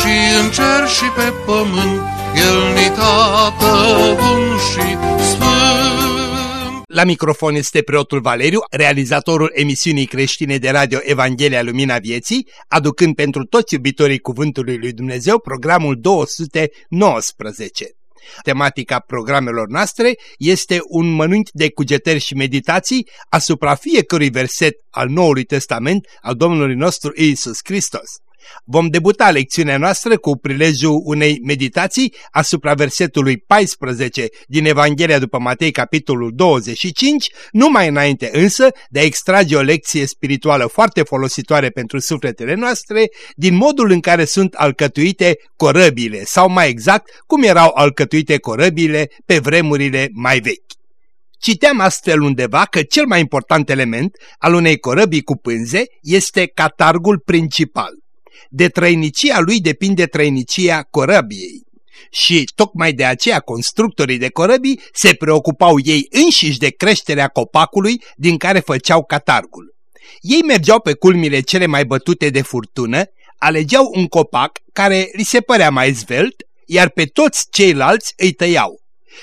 și în cer și pe pământ, El ni tată bun și sfânt. La microfon este preotul Valeriu, realizatorul emisiunii creștine de radio Evanghelia Lumina Vieții, aducând pentru toți iubitorii Cuvântului Lui Dumnezeu programul 219. Tematica programelor noastre este un mănânc de cugetări și meditații asupra fiecărui verset al Noului Testament al Domnului nostru Iisus Hristos. Vom debuta lecțiunea noastră cu prilejul unei meditații asupra versetului 14 din Evanghelia după Matei, capitolul 25, numai înainte însă de a extrage o lecție spirituală foarte folositoare pentru sufletele noastre din modul în care sunt alcătuite corăbile, sau mai exact cum erau alcătuite corăbile pe vremurile mai vechi. Citeam astfel undeva că cel mai important element al unei corăbii cu pânze este catargul principal de trăinicia lui depinde trăinicia corăbiei. Și tocmai de aceea constructorii de corăbii se preocupau ei înșiși de creșterea copacului din care făceau catargul. Ei mergeau pe culmile cele mai bătute de furtună, alegeau un copac care li se părea mai zvelt, iar pe toți ceilalți îi tăiau.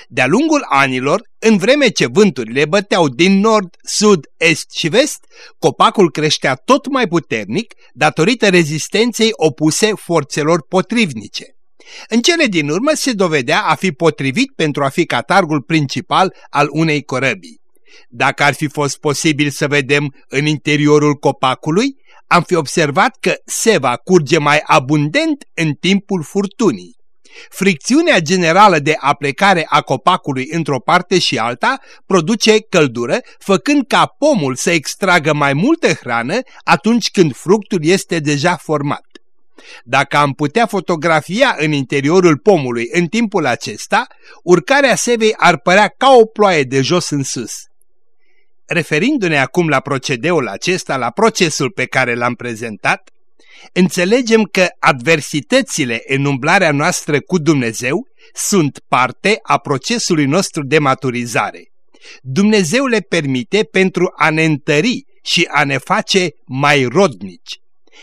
De-a lungul anilor, în vreme ce vânturile băteau din nord, sud, est și vest, copacul creștea tot mai puternic datorită rezistenței opuse forțelor potrivnice. În cele din urmă se dovedea a fi potrivit pentru a fi catargul principal al unei corăbii. Dacă ar fi fost posibil să vedem în interiorul copacului, am fi observat că seva curge mai abundent în timpul furtunii. Fricțiunea generală de aplecare a copacului într-o parte și alta produce căldură, făcând ca pomul să extragă mai multă hrană atunci când fructul este deja format. Dacă am putea fotografia în interiorul pomului în timpul acesta, urcarea sevei ar părea ca o ploaie de jos în sus. Referindu-ne acum la procedeul acesta, la procesul pe care l-am prezentat, înțelegem că adversitățile în umblarea noastră cu Dumnezeu sunt parte a procesului nostru de maturizare. Dumnezeu le permite pentru a ne întări și a ne face mai rodnici.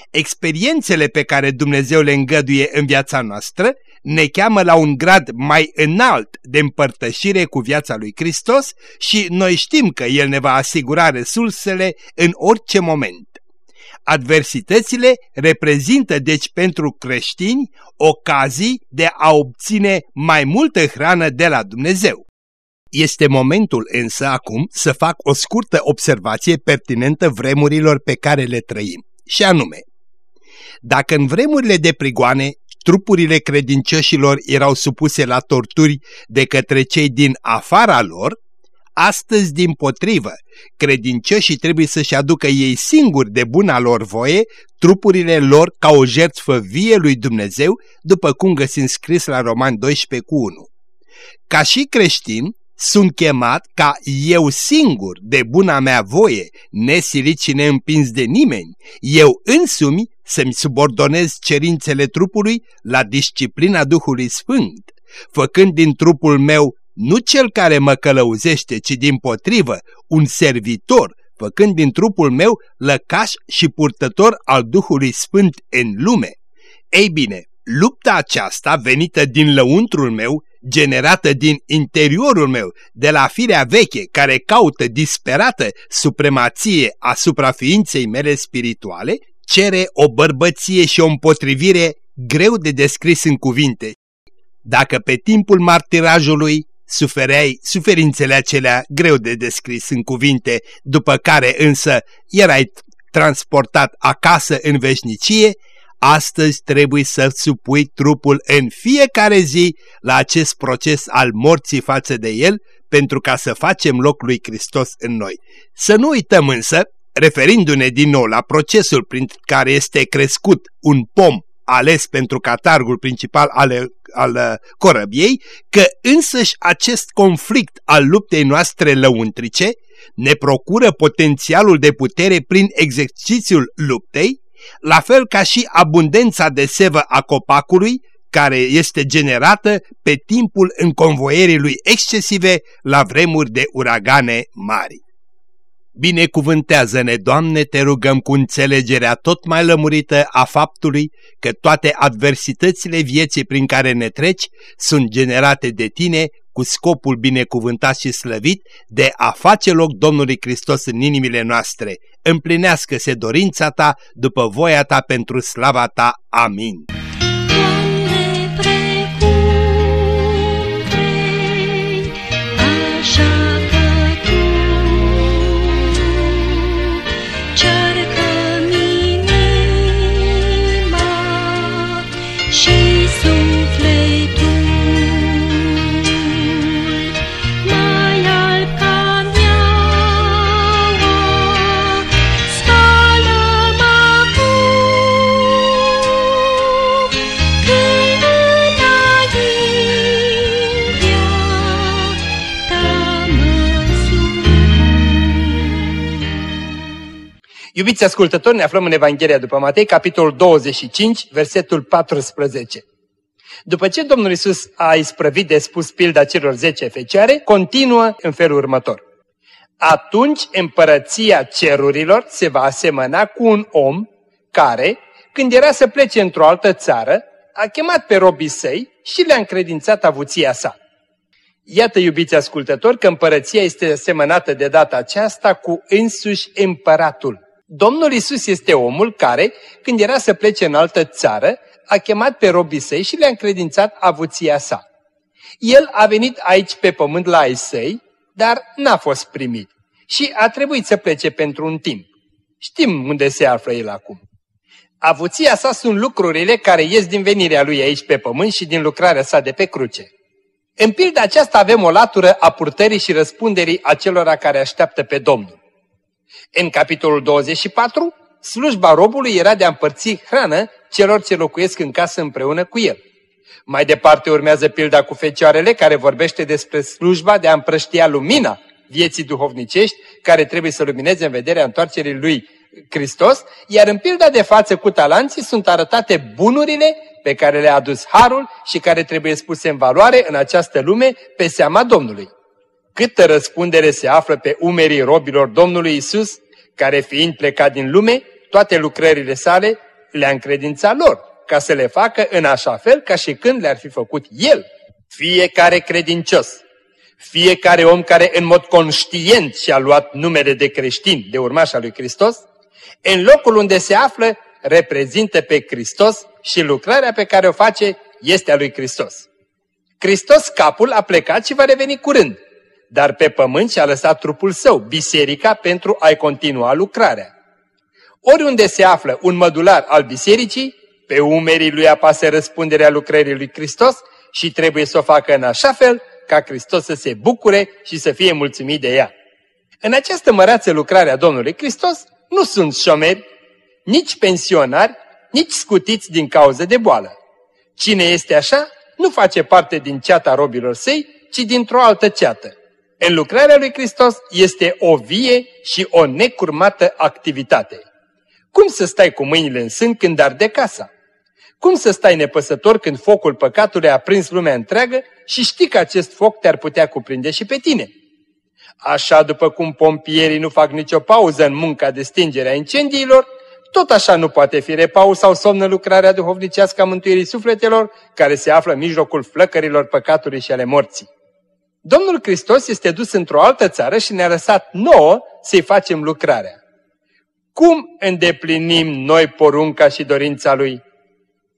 Experiențele pe care Dumnezeu le îngăduie în viața noastră ne cheamă la un grad mai înalt de împărtășire cu viața lui Hristos și noi știm că El ne va asigura resursele în orice moment. Adversitățile reprezintă deci pentru creștini ocazii de a obține mai multă hrană de la Dumnezeu. Este momentul însă acum să fac o scurtă observație pertinentă vremurilor pe care le trăim, și anume, dacă în vremurile de prigoane trupurile credincioșilor erau supuse la torturi de către cei din afara lor, Astăzi, din potrivă, credincioșii trebuie să-și aducă ei singuri de buna lor voie trupurile lor ca o jertfă vie lui Dumnezeu, după cum găsim scris la Roman 12 cu 1. Ca și creștin, sunt chemat ca eu singur, de buna mea voie, nesilit și neîmpins de nimeni, eu însumi să-mi subordonez cerințele trupului la disciplina Duhului Sfânt, făcând din trupul meu nu cel care mă călăuzește, ci din potrivă, un servitor, făcând din trupul meu lăcaș și purtător al Duhului Sfânt în lume. Ei bine, lupta aceasta venită din lăuntrul meu, generată din interiorul meu, de la firea veche care caută disperată supremație asupra ființei mele spirituale, cere o bărbăție și o împotrivire greu de descris în cuvinte. Dacă pe timpul martirajului sufereai suferințele acelea greu de descris în cuvinte, după care însă erai transportat acasă în veșnicie, astăzi trebuie să supui trupul în fiecare zi la acest proces al morții față de el, pentru ca să facem loc lui Hristos în noi. Să nu uităm însă, referindu-ne din nou la procesul prin care este crescut un pom ales pentru catargul principal al, al corăbiei, că însăși acest conflict al luptei noastre lăuntrice ne procură potențialul de putere prin exercițiul luptei, la fel ca și abundența de sevă a copacului, care este generată pe timpul înconvoierii lui excesive la vremuri de uragane mari. Binecuvântează-ne, Doamne, te rugăm cu înțelegerea tot mai lămurită a faptului că toate adversitățile vieții prin care ne treci sunt generate de Tine cu scopul binecuvântat și slăvit de a face loc Domnului Hristos în inimile noastre. Împlinească-se dorința Ta după voia Ta pentru slava Ta. Amin. Iubiți ascultători, ne aflăm în Evanghelia după Matei, capitolul 25, versetul 14. După ce Domnul Isus a isprăvit de spus pilda celor 10 fecioare, continuă în felul următor. Atunci împărăția cerurilor se va asemăna cu un om care, când era să plece într-o altă țară, a chemat pe robii săi și le-a încredințat avuția sa. Iată, iubiți ascultători, că împărăția este asemănată de data aceasta cu însuși împăratul. Domnul Isus este omul care, când era să plece în altă țară, a chemat pe robii săi și le-a încredințat avuția sa. El a venit aici pe pământ la ai săi, dar n-a fost primit și a trebuit să plece pentru un timp. Știm unde se află el acum. Avuția sa sunt lucrurile care ies din venirea lui aici pe pământ și din lucrarea sa de pe cruce. În pilda aceasta avem o latură a purtării și răspunderii acelora care așteaptă pe Domnul. În capitolul 24, slujba robului era de a împărți hrană celor ce locuiesc în casă împreună cu el. Mai departe urmează pilda cu fecioarele care vorbește despre slujba de a împrăștia lumina vieții duhovnicești care trebuie să lumineze în vederea întoarcerii lui Hristos, iar în pilda de față cu talanții sunt arătate bunurile pe care le-a adus Harul și care trebuie spuse în valoare în această lume pe seama Domnului. Câtă răspundere se află pe umerii robilor Domnului Isus, care fiind plecat din lume, toate lucrările sale le-a încredințat lor, ca să le facă în așa fel ca și când le-ar fi făcut El. Fiecare credincios, fiecare om care în mod conștient și-a luat numele de creștin, de urmașa lui Hristos, în locul unde se află, reprezintă pe Hristos și lucrarea pe care o face este a lui Hristos. Hristos, capul, a plecat și va reveni curând dar pe pământ și-a lăsat trupul său, biserica, pentru a-i continua lucrarea. Oriunde se află un mădular al bisericii, pe umerii lui apasă răspunderea lucrării lui Hristos și trebuie să o facă în așa fel ca Hristos să se bucure și să fie mulțumit de ea. În această măreață lucrare a Domnului Hristos nu sunt șomeri, nici pensionari, nici scutiți din cauză de boală. Cine este așa, nu face parte din ceata robilor săi, ci dintr-o altă ceată. În lucrarea lui Hristos este o vie și o necurmată activitate. Cum să stai cu mâinile în sân când arde casa? Cum să stai nepăsător când focul păcatului a prins lumea întreagă și știi că acest foc te-ar putea cuprinde și pe tine? Așa după cum pompierii nu fac nicio pauză în munca de stingere a incendiilor, tot așa nu poate fi repaus sau somnă lucrarea duhovnicească a mântuirii sufletelor care se află în mijlocul flăcărilor păcatului și ale morții. Domnul Hristos este dus într-o altă țară și ne-a lăsat nouă să-i facem lucrarea. Cum îndeplinim noi porunca și dorința Lui?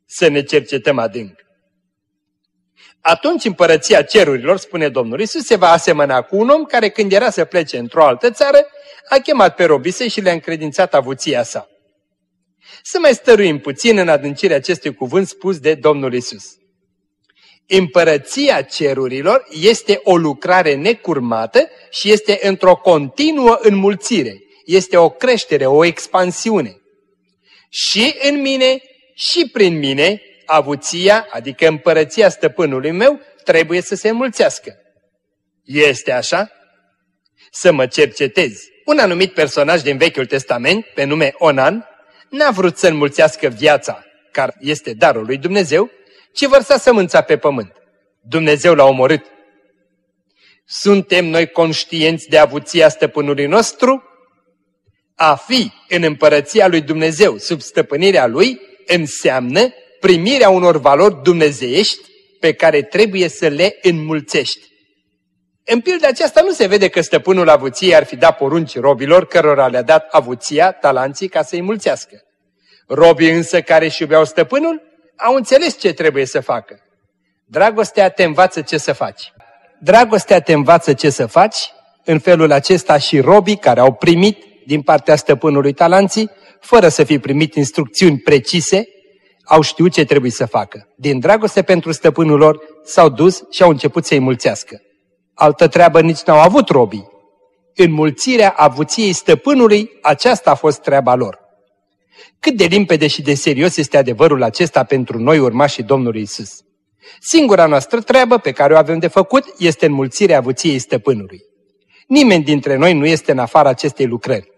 Să ne cercetăm adânc. Atunci împărăția cerurilor, spune Domnul Isus, se va asemăna cu un om care când era să plece într-o altă țară, a chemat pe robise și le-a încredințat avuția sa. Să mai stăruim puțin în adâncirea acestui cuvânt spus de Domnul Isus. Împărăția cerurilor este o lucrare necurmată și este într-o continuă înmulțire. Este o creștere, o expansiune. Și în mine, și prin mine avuția, adică împărăția stăpânului meu, trebuie să se înmulțească. Este așa? Să mă cercetezi. Un anumit personaj din Vechiul Testament, pe nume Onan, n-a vrut să înmulțească viața, care este darul lui Dumnezeu, ci vărsa sămânța pe pământ. Dumnezeu l-a omorât. Suntem noi conștienți de avuția stăpânului nostru? A fi în împărăția lui Dumnezeu, sub stăpânirea lui, înseamnă primirea unor valori dumnezeiești pe care trebuie să le înmulțești. În pilda aceasta nu se vede că stăpânul avuției ar fi dat porunci robilor cărora le-a dat avuția, talanții, ca să-i mulțească. Robii însă care își iubeau stăpânul au înțeles ce trebuie să facă. Dragostea te învață ce să faci. Dragostea te învață ce să faci, în felul acesta și robii care au primit din partea stăpânului talanții, fără să fi primit instrucțiuni precise, au știut ce trebuie să facă. Din dragoste pentru stăpânul lor s-au dus și au început să-i mulțească. Altă treabă nici n-au avut robii. Înmulțirea avuției stăpânului, aceasta a fost treaba lor. Cât de limpede și de serios este adevărul acesta pentru noi urmașii Domnului Isus. Singura noastră treabă pe care o avem de făcut este înmulțirea avuției stăpânului. Nimeni dintre noi nu este în afara acestei lucrări.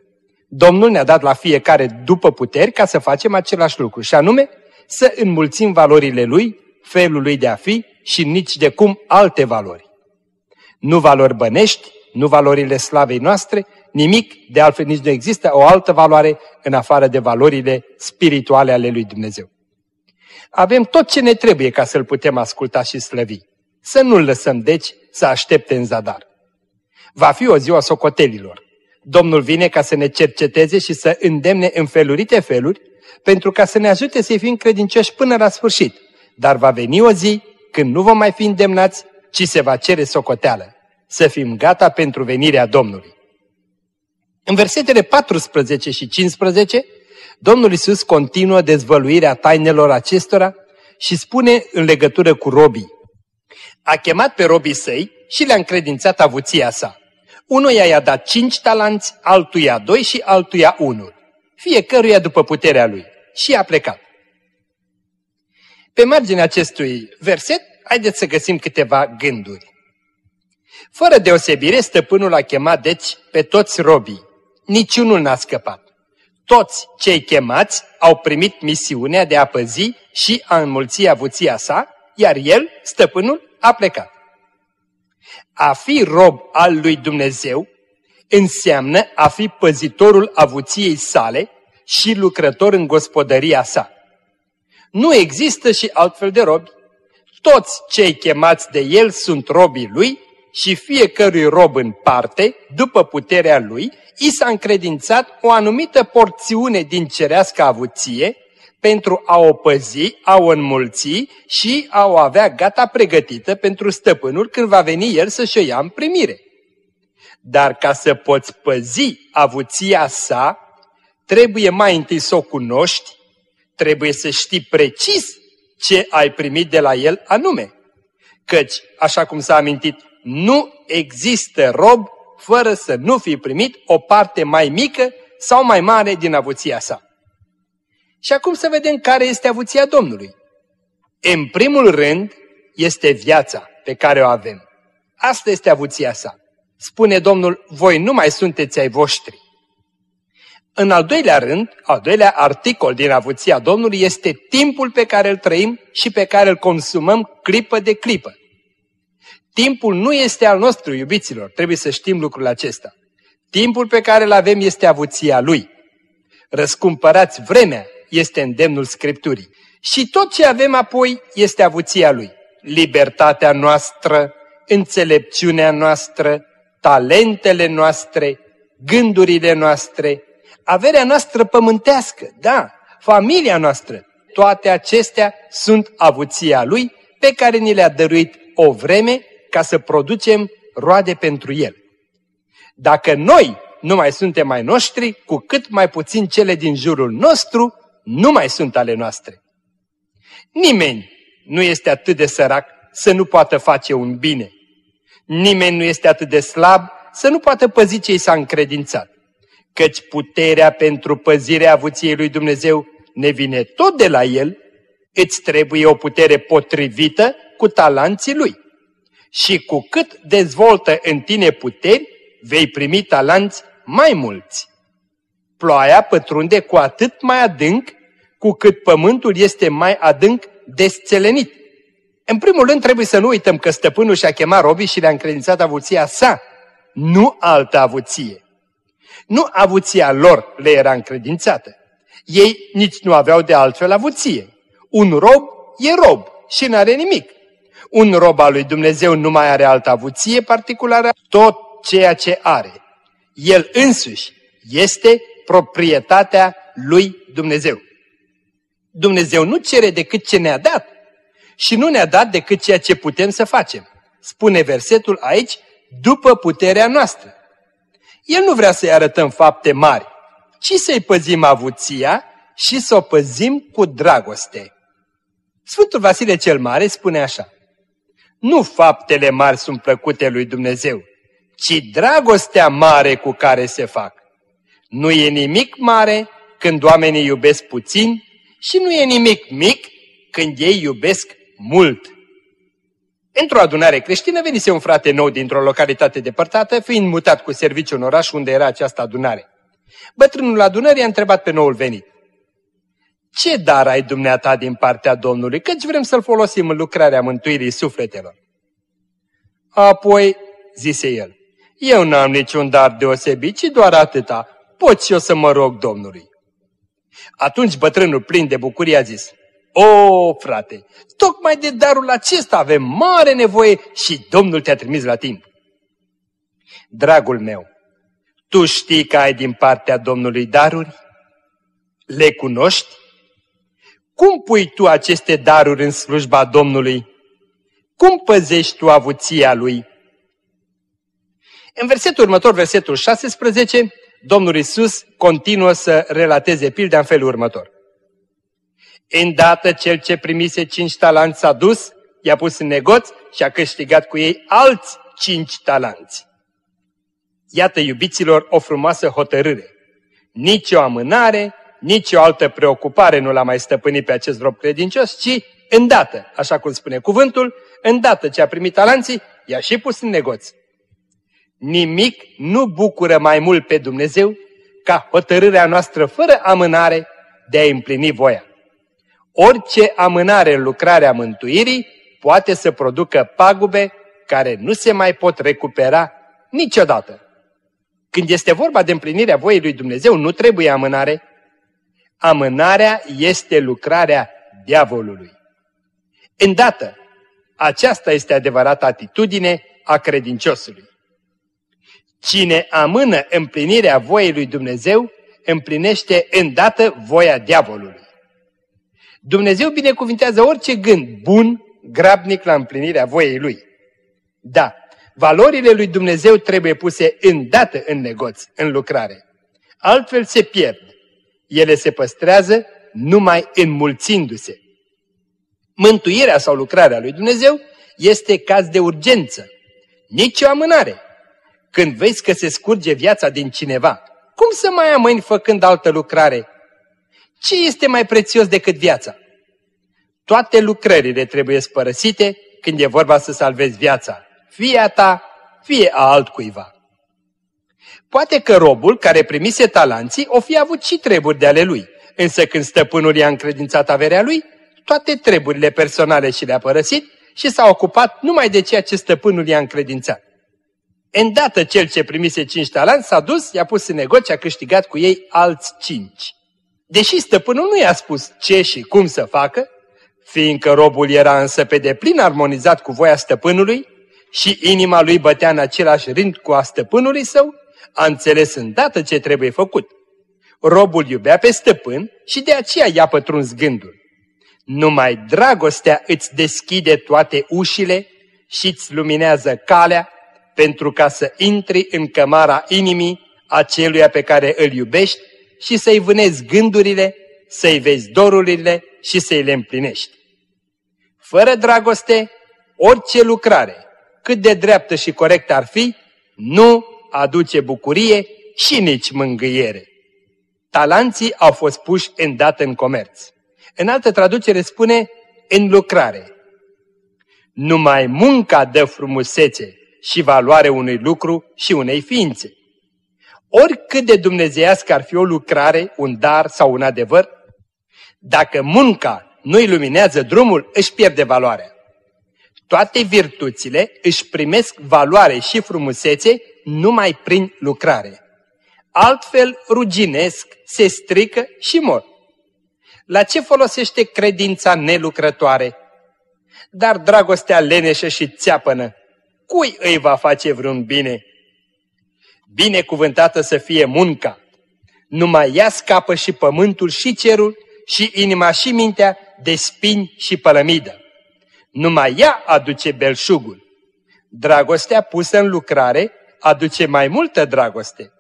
Domnul ne-a dat la fiecare după puteri ca să facem același lucru, și anume să înmulțim valorile Lui, felul Lui de a fi și nici de cum alte valori. Nu valori bănești, nu valorile slavei noastre, nimic, de altfel nici nu există o altă valoare în afară de valorile spirituale ale lui Dumnezeu. Avem tot ce ne trebuie ca să-L putem asculta și slăvi. Să nu-L lăsăm, deci, să aștepte în zadar. Va fi o zi a socotelilor. Domnul vine ca să ne cerceteze și să îndemne în felurite feluri, pentru ca să ne ajute să fim credincioși până la sfârșit. Dar va veni o zi când nu vom mai fi îndemnați, ci se va cere socoteală. Să fim gata pentru venirea Domnului. În versetele 14 și 15, Domnul Isus continuă dezvăluirea tainelor acestora și spune în legătură cu robii. A chemat pe robii săi și le-a încredințat avuția sa. Unuia i-a dat cinci talanți, altuia doi și altuia unul. Fiecăruia după puterea lui. Și a plecat. Pe marginea acestui verset, haideți să găsim câteva gânduri. Fără deosebire, stăpânul a chemat deci pe toți robii. Niciunul n-a scăpat. Toți cei chemați au primit misiunea de a păzi și a înmulți avuția sa, iar el, stăpânul, a plecat. A fi rob al lui Dumnezeu înseamnă a fi păzitorul avuției sale și lucrător în gospodăria sa. Nu există și altfel de robi. Toți cei chemați de el sunt robii lui și fiecărui rob în parte, după puterea lui, i s-a încredințat o anumită porțiune din cerească avuție pentru a o păzi, a o înmulți și a o avea gata pregătită pentru stăpânul când va veni el să-și o ia în primire. Dar ca să poți păzi avuția sa, trebuie mai întâi să o cunoști, trebuie să știi precis ce ai primit de la el anume. Căci, așa cum s-a amintit, nu există rob fără să nu fi primit o parte mai mică sau mai mare din avuția sa. Și acum să vedem care este avuția Domnului. În primul rând este viața pe care o avem. Asta este avuția sa. Spune Domnul, voi nu mai sunteți ai voștri. În al doilea rând, al doilea articol din avuția Domnului este timpul pe care îl trăim și pe care îl consumăm clipă de clipă. Timpul nu este al nostru, iubiților, trebuie să știm lucrul acesta. Timpul pe care îl avem este avuția Lui. Răscumpărați vremea este îndemnul Scripturii. Și tot ce avem apoi este avuția Lui. Libertatea noastră, înțelepciunea noastră, talentele noastre, gândurile noastre, averea noastră pământească, da, familia noastră, toate acestea sunt avuția Lui pe care ni le-a dăruit o vreme ca să producem roade pentru El. Dacă noi nu mai suntem mai noștri, cu cât mai puțin cele din jurul nostru nu mai sunt ale noastre. Nimeni nu este atât de sărac să nu poată face un bine. Nimeni nu este atât de slab să nu poată păzi ce i s-a încredințat. Căci puterea pentru păzirea avuției lui Dumnezeu ne vine tot de la El, îți trebuie o putere potrivită cu talanții Lui. Și cu cât dezvoltă în tine puteri, vei primi talanți mai mulți. Ploaia pătrunde cu atât mai adânc, cu cât pământul este mai adânc desțelenit. În primul rând trebuie să nu uităm că stăpânul și-a chemat robii și le-a încredințat avuția sa, nu altă avuție. Nu avuția lor le era încredințată. Ei nici nu aveau de altfel avuție. Un rob e rob și nu are nimic. Un rob al lui Dumnezeu nu mai are altă avuție particulară, tot ceea ce are. El însuși este proprietatea lui Dumnezeu. Dumnezeu nu cere decât ce ne-a dat și nu ne-a dat decât ceea ce putem să facem. Spune versetul aici, după puterea noastră. El nu vrea să-i arătăm fapte mari, ci să-i păzim avuția și să o păzim cu dragoste. Sfântul Vasile cel Mare spune așa, Nu faptele mari sunt plăcute lui Dumnezeu, ci dragostea mare cu care se fac. Nu e nimic mare când oamenii iubesc puțin și nu e nimic mic când ei iubesc mult. Într-o adunare creștină venise un frate nou dintr-o localitate depărtată, fiind mutat cu serviciu în oraș unde era această adunare. Bătrânul adunării a întrebat pe noul venit. Ce dar ai dumneata din partea Domnului, căci vrem să-l folosim în lucrarea mântuirii sufletelor? Apoi, zise el, eu n-am niciun dar deosebit, ci doar atâta, pot și eu să mă rog Domnului. Atunci bătrânul plin de bucurie a zis, O, frate, tocmai de darul acesta avem mare nevoie și Domnul te-a trimis la timp. Dragul meu, tu știi că ai din partea Domnului daruri? Le cunoști? Cum pui tu aceste daruri în slujba Domnului? Cum păzești tu avuția Lui? În versetul următor, versetul 16, Domnul Isus continuă să relateze pilda în felul următor. Îndată cel ce primise cinci talanți s-a dus, i-a pus în negoț și a câștigat cu ei alți cinci talanți. Iată, iubiților, o frumoasă hotărâre. Nici o amânare, nici o altă preocupare nu l-a mai stăpânit pe acest rob credincios, ci îndată, așa cum spune cuvântul, îndată ce a primit talanții, i-a și pus în negoț. Nimic nu bucură mai mult pe Dumnezeu ca hotărârea noastră fără amânare de a împlini voia. Orice amânare în lucrarea mântuirii poate să producă pagube care nu se mai pot recupera niciodată. Când este vorba de împlinirea voii lui Dumnezeu, nu trebuie amânare. Amânarea este lucrarea diavolului. Îndată, aceasta este adevărata atitudine a credinciosului. Cine amână împlinirea voiei lui Dumnezeu, împlinește îndată voia diavolului. Dumnezeu binecuvintează orice gând bun, grabnic la împlinirea voiei lui. Da, valorile lui Dumnezeu trebuie puse îndată în negoț, în lucrare. Altfel se pierd. Ele se păstrează numai înmulțindu-se. Mântuirea sau lucrarea lui Dumnezeu este caz de urgență. Nici o amânare. Când vezi că se scurge viața din cineva, cum să mai amâni făcând altă lucrare? Ce este mai prețios decât viața? Toate lucrările trebuie spărăsite când e vorba să salvezi viața, fie a ta, fie a altcuiva. Poate că robul care primise talanții o fi avut și treburi de ale lui, însă când stăpânul i-a încredințat averea lui, toate treburile personale și le-a părăsit și s-a ocupat numai de ceea ce stăpânul i-a încredințat. Îndată cel ce primise cinci talanți s-a dus, i-a pus în negoci, a câștigat cu ei alți cinci. Deși stăpânul nu i-a spus ce și cum să facă, fiindcă robul era însă pe deplin armonizat cu voia stăpânului și inima lui bătea în același rând cu a stăpânului său, a înțeles îndată ce trebuie făcut. Robul iubea pe stăpân și de aceea i-a pătruns gândul. Numai dragostea îți deschide toate ușile și îți luminează calea pentru ca să intri în cămara inimii aceluia pe care îl iubești și să-i vânezi gândurile, să-i vezi dorurile și să-i le împlinești. Fără dragoste, orice lucrare, cât de dreaptă și corectă ar fi, nu aduce bucurie și nici mângâiere. talanții au fost puși îndată în comerț. În altă traducere spune în lucrare. Numai munca dă frumusețe și valoare unui lucru și unei ființe. Oricât de dumnezeiască ar fi o lucrare, un dar sau un adevăr, dacă munca nu iluminează drumul, își pierde valoarea. Toate virtuțile își primesc valoare și frumusețe numai prin lucrare. Altfel ruginesc, se strică și mor. La ce folosește credința nelucrătoare? Dar dragostea leneșă și țeapănă, cui îi va face vreun bine? Binecuvântată să fie munca! Numai ea scapă și pământul și cerul și inima și mintea de spini și pălămidă. Numai ea aduce belșugul. Dragostea pusă în lucrare aduce mai multă dragoste.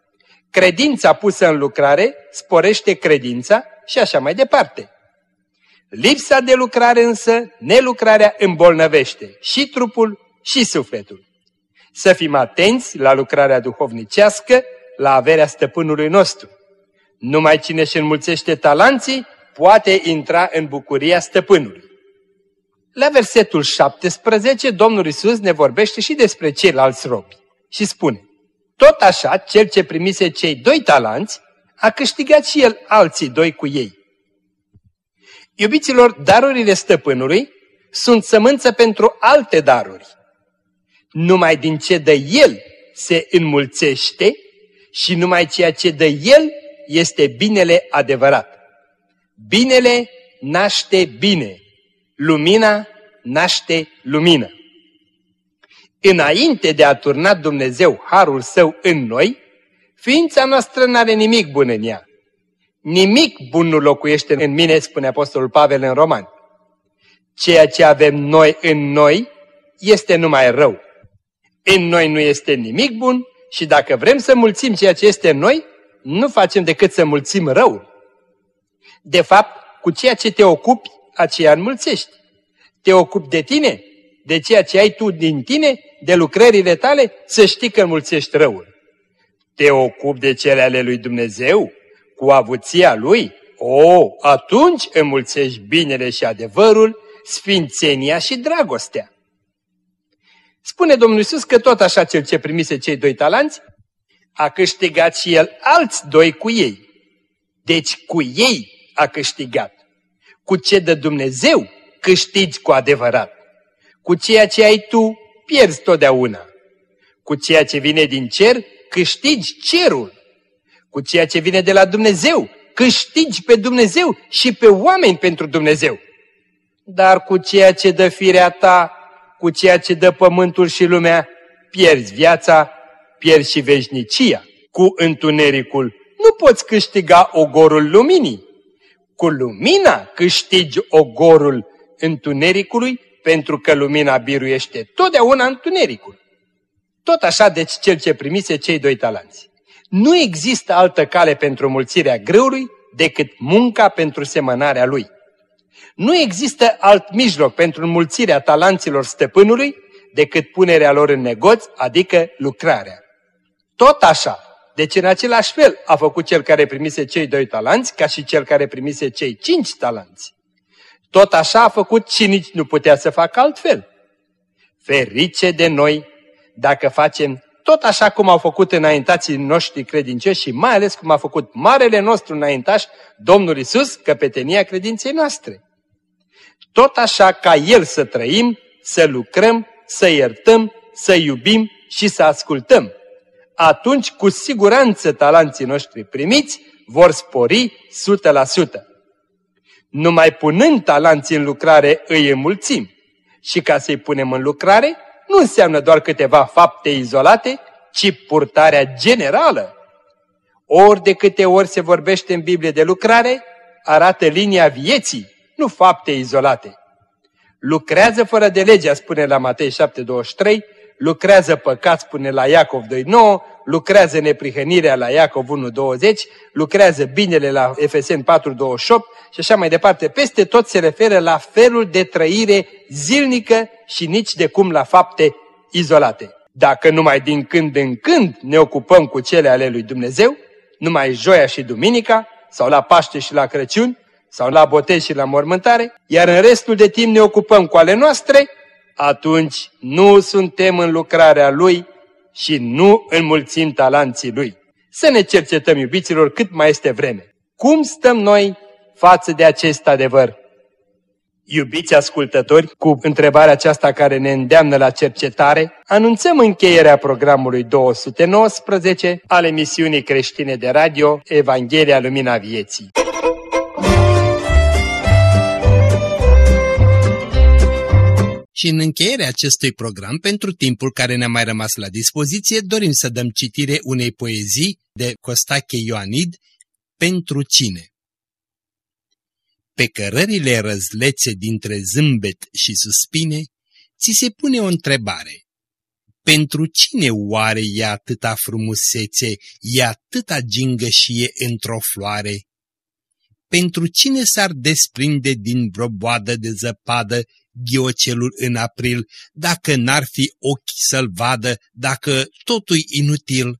Credința pusă în lucrare sporește credința și așa mai departe. Lipsa de lucrare însă, nelucrarea îmbolnăvește și trupul și sufletul. Să fim atenți la lucrarea duhovnicească, la averea stăpânului nostru. Numai cine își înmulțește talanții poate intra în bucuria stăpânului. La versetul 17, Domnul Isus ne vorbește și despre ceilalți robi și spune Tot așa, cel ce primise cei doi talanți, a câștigat și el alții doi cu ei. Iubiților, darurile stăpânului sunt sămânță pentru alte daruri. Numai din ce dă el se înmulțește și numai ceea ce dă el este binele adevărat. Binele naște bine, lumina naște lumină. Înainte de a turna Dumnezeu harul său în noi, ființa noastră nu are nimic bun în ea. Nimic bun nu locuiește în mine, spune Apostolul Pavel în Roman. Ceea ce avem noi în noi este numai rău. În noi nu este nimic bun și dacă vrem să mulțim ceea ce este în noi, nu facem decât să mulțim răul. De fapt, cu ceea ce te ocupi, aceea înmulțești. Te ocupi de tine, de ceea ce ai tu din tine, de lucrările tale, să știi că înmulțești răul. Te ocupi de cele ale lui Dumnezeu, cu avuția lui, o, atunci înmulțești binele și adevărul, sfințenia și dragostea. Spune Domnul Iisus că tot așa cel ce primise cei doi talanți, a câștigat și el alți doi cu ei. Deci cu ei a câștigat. Cu ce de Dumnezeu câștigi cu adevărat. Cu ceea ce ai tu, pierzi totdeauna. Cu ceea ce vine din cer, câștigi cerul. Cu ceea ce vine de la Dumnezeu, câștigi pe Dumnezeu și pe oameni pentru Dumnezeu. Dar cu ceea ce dă firea ta, cu ceea ce dă pământul și lumea, pierzi viața, pierzi și veșnicia. Cu întunericul nu poți câștiga ogorul luminii. Cu lumina câștigi ogorul întunericului, pentru că lumina biruiește totdeauna întunericul. Tot așa, deci, cel ce primise cei doi talanți. Nu există altă cale pentru mulțirea grâului decât munca pentru semănarea lui. Nu există alt mijloc pentru înmulțirea talanților stăpânului decât punerea lor în negoț, adică lucrarea. Tot așa, deci în același fel a făcut cel care primise cei doi talanți ca și cel care primise cei cinci talanți. Tot așa a făcut și nici nu putea să facă altfel. Ferice de noi dacă facem tot așa cum au făcut înaintații noștri credincioși și mai ales cum a făcut marele nostru înaintaș, Domnul Isus, căpetenia credinței noastre. Tot așa ca El să trăim, să lucrăm, să iertăm, să iubim și să ascultăm. Atunci, cu siguranță, talanții noștri primiți vor spori 100%. Numai punând talanții în lucrare îi înmulțim. Și ca să-i punem în lucrare, nu înseamnă doar câteva fapte izolate, ci purtarea generală. Ori de câte ori se vorbește în Biblie de lucrare, arată linia vieții, nu fapte izolate. Lucrează fără de legea, spune la Matei 7.23, lucrează păcat, spune la Iacov 2.9, lucrează neprihănirea la Iacov 1.20, lucrează binele la Efesen 4.28 și așa mai departe. Peste tot se referă la felul de trăire zilnică și nici de cum la fapte izolate. Dacă numai din când în când ne ocupăm cu cele ale lui Dumnezeu, numai joia și duminica, sau la Paște și la Crăciun, sau la botez și la mormântare, iar în restul de timp ne ocupăm cu ale noastre, atunci nu suntem în lucrarea Lui și nu înmulțim talanții Lui. Să ne cercetăm, iubiților, cât mai este vreme. Cum stăm noi față de acest adevăr? Iubiți ascultători, cu întrebarea aceasta care ne îndeamnă la cercetare, anunțăm încheierea programului 219 al emisiunii creștine de radio Evanghelia Lumina Vieții. Și în încheierea acestui program, pentru timpul care ne-a mai rămas la dispoziție, dorim să dăm citire unei poezii de Costache Ioanid, Pentru cine? Pe cărările răzlețe dintre zâmbet și suspine, ți se pune o întrebare. Pentru cine oare e atâta frumusețe, e atâta gingășie într-o floare? Pentru cine s-ar desprinde din vreo boadă de zăpadă ghiocelul în april, dacă n-ar fi ochi să-l vadă, dacă totul inutil?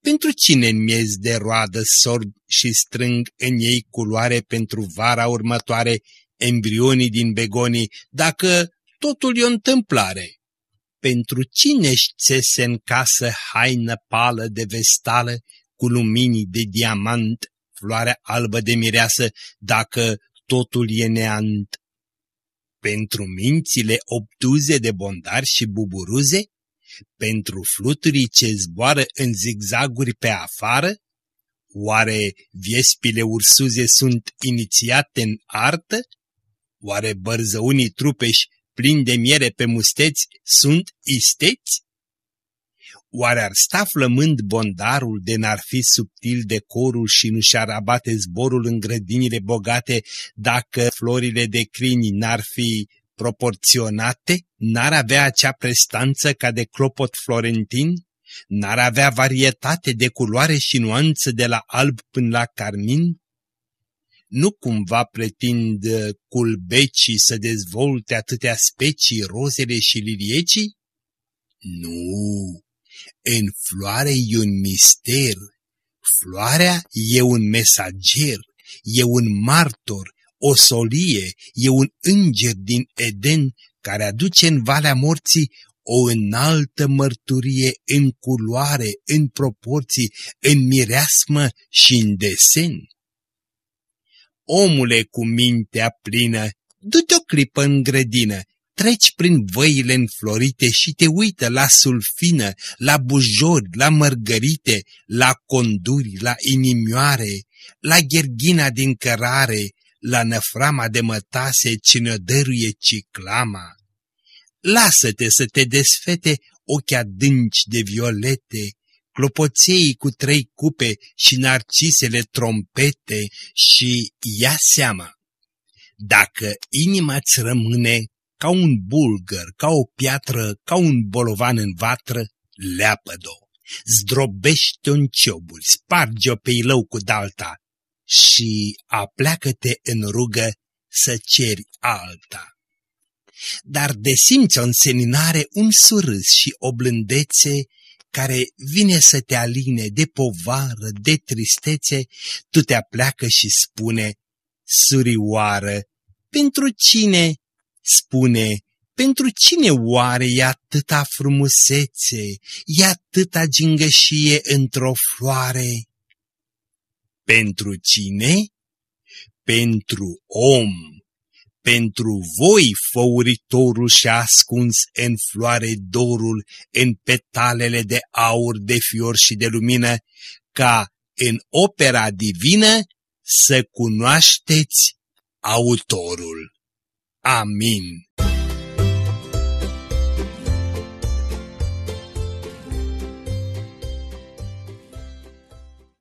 Pentru cine în miez de roadă sorb și strâng în ei culoare pentru vara următoare embrionii din begonii, dacă totul e o întâmplare? Pentru cine-și țese în casă haină pală de vestală cu luminii de diamant, floarea albă de mireasă, dacă totul e neant? Pentru mințile obtuze de bondari și buburuze? Pentru fluturii ce zboară în zigzaguri pe afară? Oare viespile ursuze sunt inițiate în artă? Oare bărzăunii trupeși plini de miere pe musteți sunt isteți? Oare ar sta flămând bondarul de n-ar fi subtil decorul și nu și-ar abate zborul în grădinile bogate dacă florile de crini n-ar fi proporționate? N-ar avea acea prestanță ca de clopot florentin? N-ar avea varietate de culoare și nuanță de la alb până la carmin? Nu cumva pretind culbecii să dezvolte atâtea specii, rozele și liliecii? Nu, în floare e un mister, floarea e un mesager, e un martor, o solie, e un înger din Eden care aduce în Valea Morții o înaltă mărturie în culoare, în proporții, în mireasmă și în desen. Omule cu mintea plină, du-te o clipă în grădină Treci prin văile înflorite și te uită la sulfină, la bujori, la mărgărite, la conduri, la inimioare, la gherghina din cărare, la năframa de mătase ce ne dăruie ciclama. Lasă-te să te desfete ochi adânci de violete, clopoței cu trei cupe și narcisele trompete și ia seama. Dacă inima-ți rămâne ca un bulgăr, ca o piatră, ca un bolovan în vatră, leapă-o, zdrobește-o în cioburi, sparge-o pe ilău cu dalta și apleacă-te în rugă să ceri alta. Dar de simți o înseninare, un surâs și o blândețe care vine să te aline de povară, de tristețe, tu te apleacă și spune, surioară, pentru cine spune, pentru cine oare e atâta frumusețe, e atâta gingășie într-o floare? Pentru cine? Pentru om. Pentru voi, făuritorul și-a ascuns în floare dorul, în petalele de aur, de fior și de lumină, ca în opera divină să cunoașteți autorul. Amém.